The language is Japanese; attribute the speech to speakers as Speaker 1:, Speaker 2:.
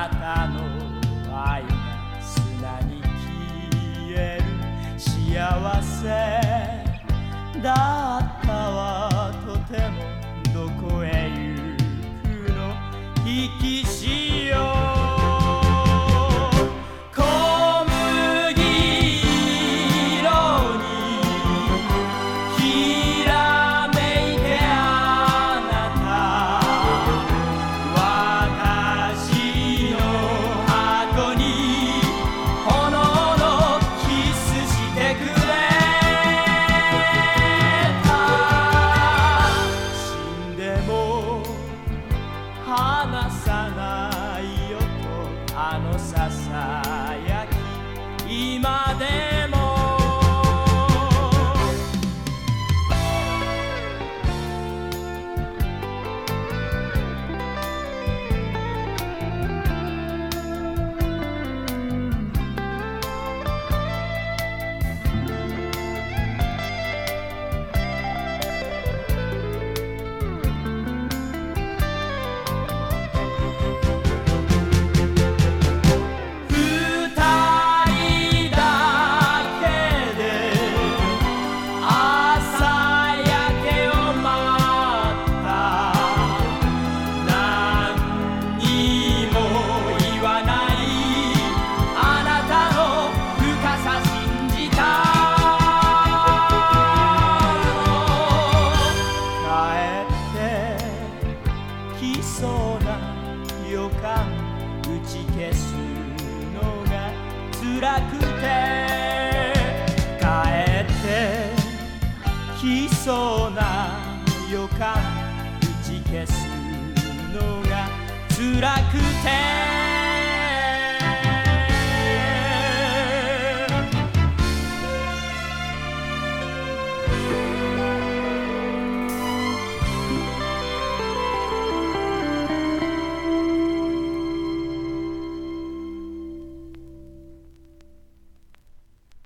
Speaker 1: なたの愛が砂に消える。幸せだったはとてもどこへ行くの。引きしまで打ち消すのが辛くて帰ってきそうな予感。打ち消すのが辛くて。